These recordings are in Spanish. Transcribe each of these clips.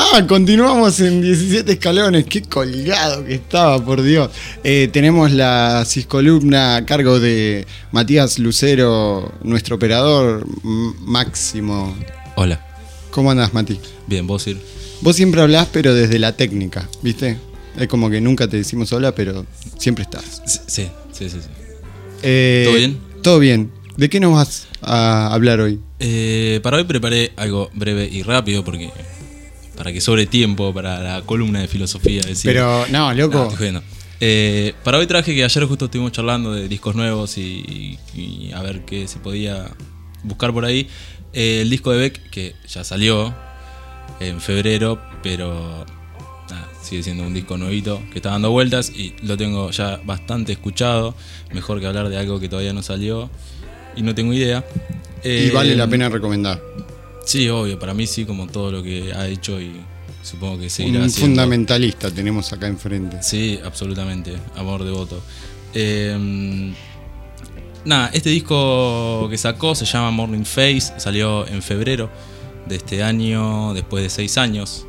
Ah, continuamos en 17 escalones. Qué colgado que estaba, por Dios. Eh, tenemos la ciscolumna a cargo de Matías Lucero, nuestro operador máximo. Hola. ¿Cómo andas, Mati? Bien, vos ir. Vos siempre hablás, pero desde la técnica, ¿viste? Es como que nunca te decimos hola, pero siempre estás. Sí, sí, sí. sí. Eh, ¿Todo bien? Todo bien. ¿De qué nos vas a hablar hoy? Eh, para hoy preparé algo breve y rápido porque para que sobre tiempo para la columna de filosofía. Decir, Pero, no, loco. Eh, para hoy traje que ayer justo estuvimos charlando de discos nuevos y, a ver qué se podía buscar por ahí. Eh, el disco de Beck, que ya salió en febrero, pero sigue siendo un disco nuevito que está dando vueltas y lo tengo ya bastante escuchado. Mejor que hablar de algo que todavía no salió y no tengo idea. y vale la eh, pena recomendar. Sí, obvio, para mí sí, como todo lo que ha hecho y supongo que seguirá Un fundamentalista tenemos acá enfrente. Sí, absolutamente, amor devoto. Em, nada, este disco que sacó se llama Morning Face, salió en febrero de este año, después de seis años.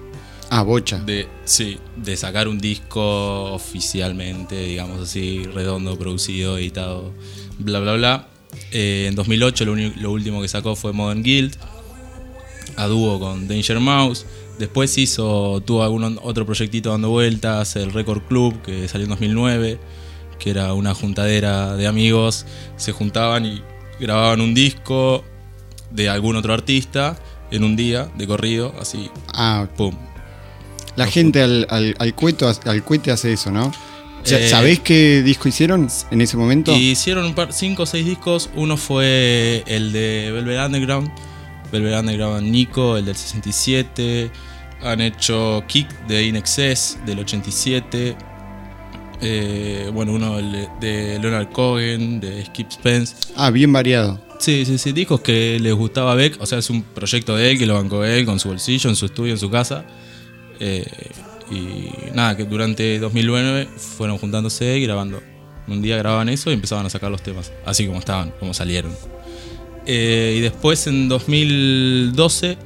Ah, bocha. De, sí, de sacar un disco oficialmente, digamos así, redondo, producido, editado, bla, bla, bla. Eh, en 2008 lo, lo último que sacó fue Modern Guild a dúo con Danger Mouse. Después hizo, tuvo algún otro proyectito dando vueltas, el Record Club, que salió en 2009, que era una juntadera de amigos. Se juntaban y grababan un disco de algún otro artista en un día de corrido, así. Ah, pum. La gente al, al, al, cuete, hace eso, ¿no? Eh, ¿Sabés qué disco hicieron en ese momento? Hicieron cinco o seis discos. Uno fue el de Velvet Underground, Velvet Underground Nico, el del 67. Han hecho Kick de Inexcess del 87. Eh, bueno, uno de Leonard Cohen, de Skip Spence. Ah, bien variado. Sí, sí, sí, discos que les gustaba a Beck. O sea, es un proyecto de él que lo bancó él con su bolsillo, en su estudio, en su casa. Eh, y nada, que durante 2009 fueron juntándose y grabando. Un día grababan eso y empezaban a sacar los temas, así como estaban, como salieron. Eh, y después en 2012,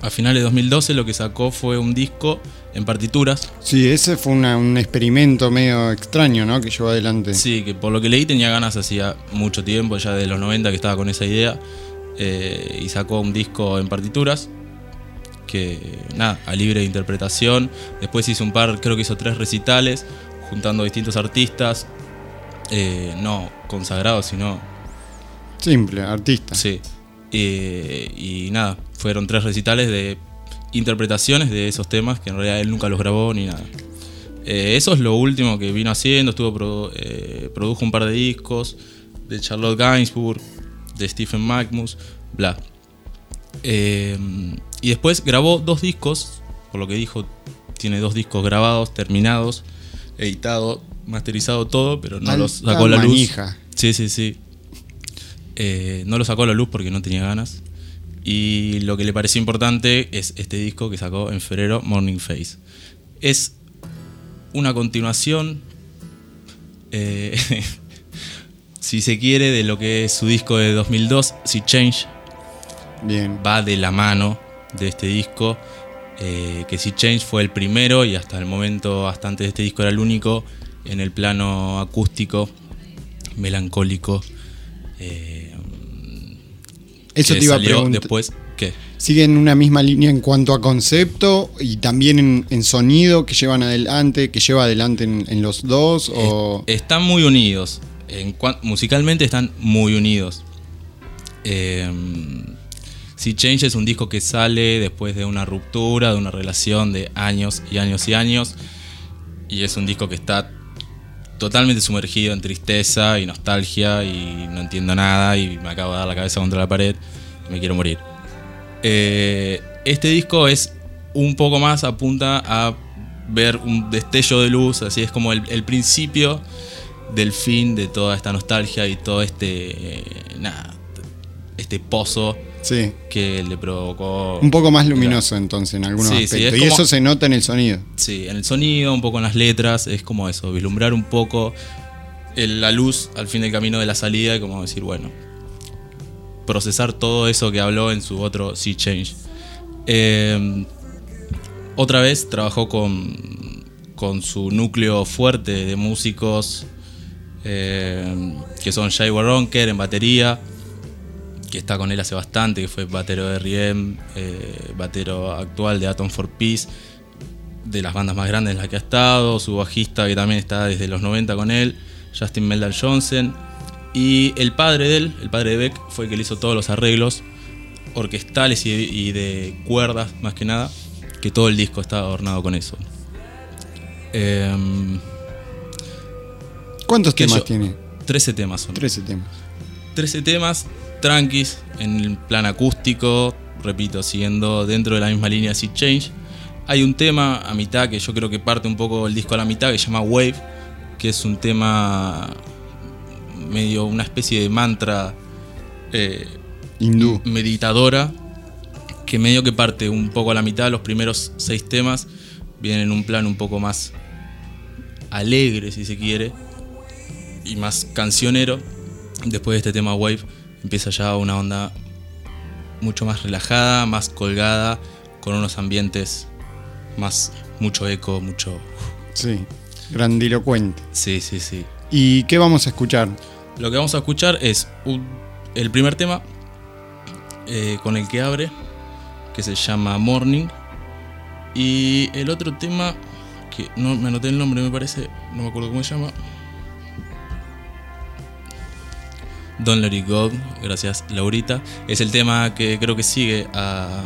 a finales de 2012, lo que sacó fue un disco en partituras. Sí, ese fue un experimento medio extraño, ¿no? Que llevó adelante. Sí, que por lo que leí tenía ganas hacía mucho tiempo, ya de los 90 que estaba con esa idea. Eh, y sacó un disco en partituras. Que nada, a libre interpretación. Después hizo un par, creo que hizo tres recitales, juntando distintos artistas. Eh, no consagrados, sino Simple, artista. Sí. y nada, fueron tres recitales de interpretaciones de esos temas que en realidad él nunca los grabó ni nada. Eh, eso es lo último que vino haciendo. Estuvo eh, produjo un par de discos de Charlotte Gainsbourg, de Stephen Magnus, bla. Eh, y después grabó dos discos, por lo que dijo, tiene dos discos grabados, terminados, editado, masterizado todo, pero no los sacó a la luz. Sí, sí, sí. Eh, no lo sacó a la luz porque no tenía ganas. Y lo que le pareció importante es este disco que sacó en febrero, Morning Face. Es una continuación, eh, si se quiere, de lo que es su disco de 2002, Si Change. Bien. Va de la mano de este disco. Eh, que Si Change fue el primero y hasta el momento, hasta antes de este disco, era el único en el plano acústico, melancólico. Eso te iba a preguntar. Después, ¿qué? ¿Siguen una misma línea en cuanto a concepto y también en, sonido que llevan adelante, que lleva adelante en, los dos? O... están muy unidos. En, musicalmente están muy unidos. Eh, si Change es un disco que sale después de una ruptura, de una relación de años y años y años. Y es un disco que está totalmente sumergido en tristeza y nostalgia y no entiendo nada y me acabo de dar la cabeza contra la pared y me quiero morir. Eh, este disco es un poco más, apunta a ver un destello de luz, así es como el, principio del fin de toda esta nostalgia y todo este, eh, nada, este pozo Sí. Que le provocó. Un poco más luminoso entonces en algunos aspectos. y eso se nota en el sonido. Sí, en el sonido, un poco en las letras, es como eso, vislumbrar un poco la luz al fin del camino de la salida y como decir, bueno, procesar todo eso que habló en su otro Sea Change. Em, otra vez trabajó con, con su núcleo fuerte de músicos eh, que son Jay Warronker en batería, que está con él hace bastante, que fue batero de R.E.M., eh, batero actual de Atom for Peace, de las bandas más grandes en las que ha estado, su bajista que también está desde los 90 con él, Justin Meldal Johnson, y el padre de él, el padre de Beck, fue el que le hizo todos los arreglos orquestales y, de cuerdas, más que nada, que todo el disco está adornado con eso. Em, ¿Cuántos temas tiene? 13 temas son. 13 temas. 13 temas, tranquis, en el plan acústico, repito, siguiendo dentro de la misma línea Sea Change. Hay un tema a mitad que yo creo que parte un poco el disco a la mitad que se llama Wave, que es un tema medio una especie de mantra eh, hindú. meditadora que medio que parte un poco a la mitad. Los primeros seis temas vienen en un plan un poco más alegre si se quiere y más cancionero. Después de este tema Wave empieza ya una onda mucho más relajada más colgada con unos ambientes más mucho eco mucho sí grandilocuente sí sí sí y qué vamos a escuchar lo que vamos a escuchar es el primer tema eh, con el que abre, que se llama Morning. Y el otro tema, que no me anoté el nombre, me parece, no me acuerdo cómo se llama. Don't Let It Go, gracias Laurita. Es el tema que creo que sigue a,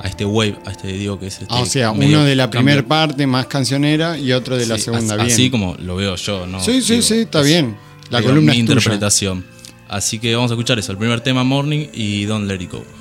a este wave, a este digo que es este ah, O sea, uno de la primera parte más cancionera y otro de la segunda. Así, así como lo veo yo, ¿no? Sí, sí, sí, está bien. La columna mi interpretación. Así que vamos a escuchar eso, el primer tema Morning y Don't Let It Go.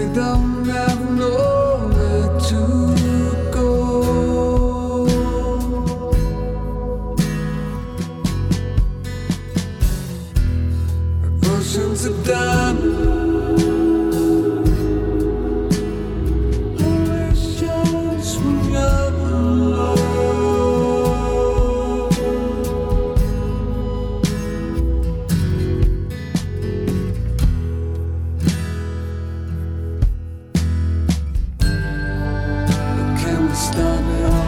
the Dum stop it.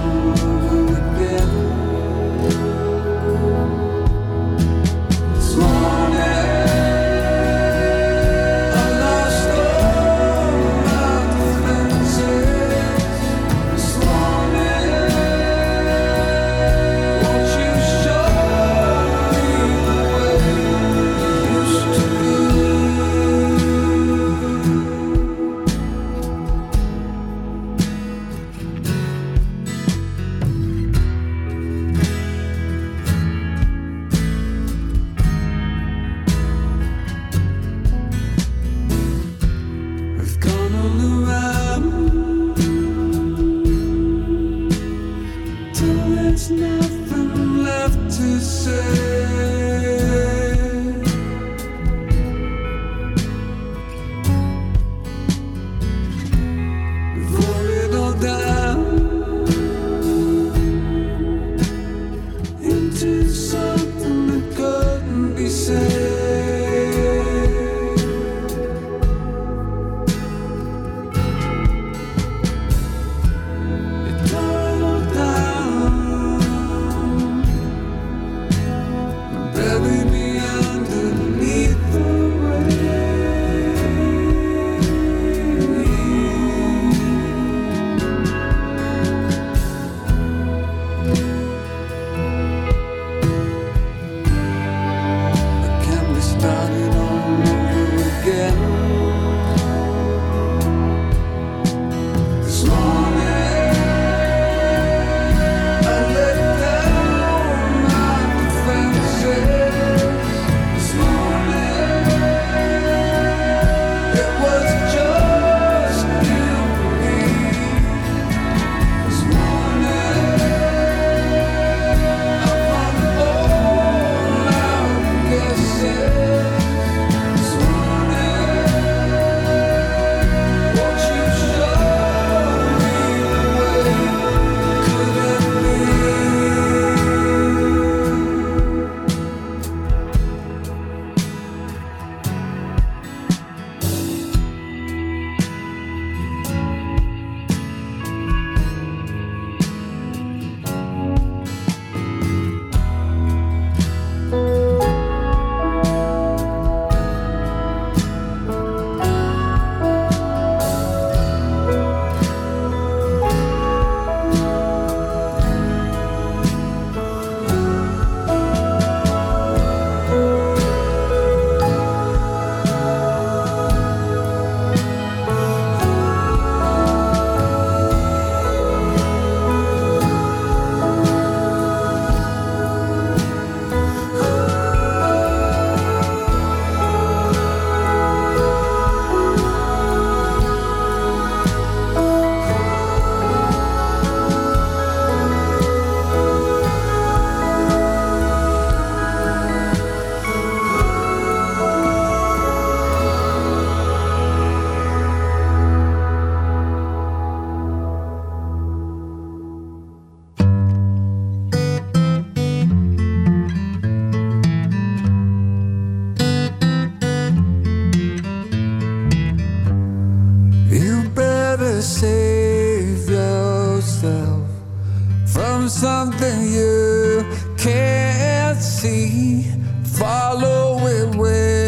Something you can't see. Follow it where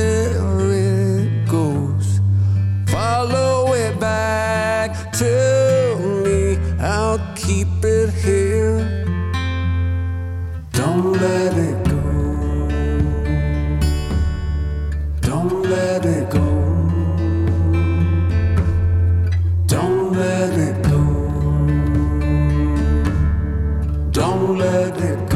Don't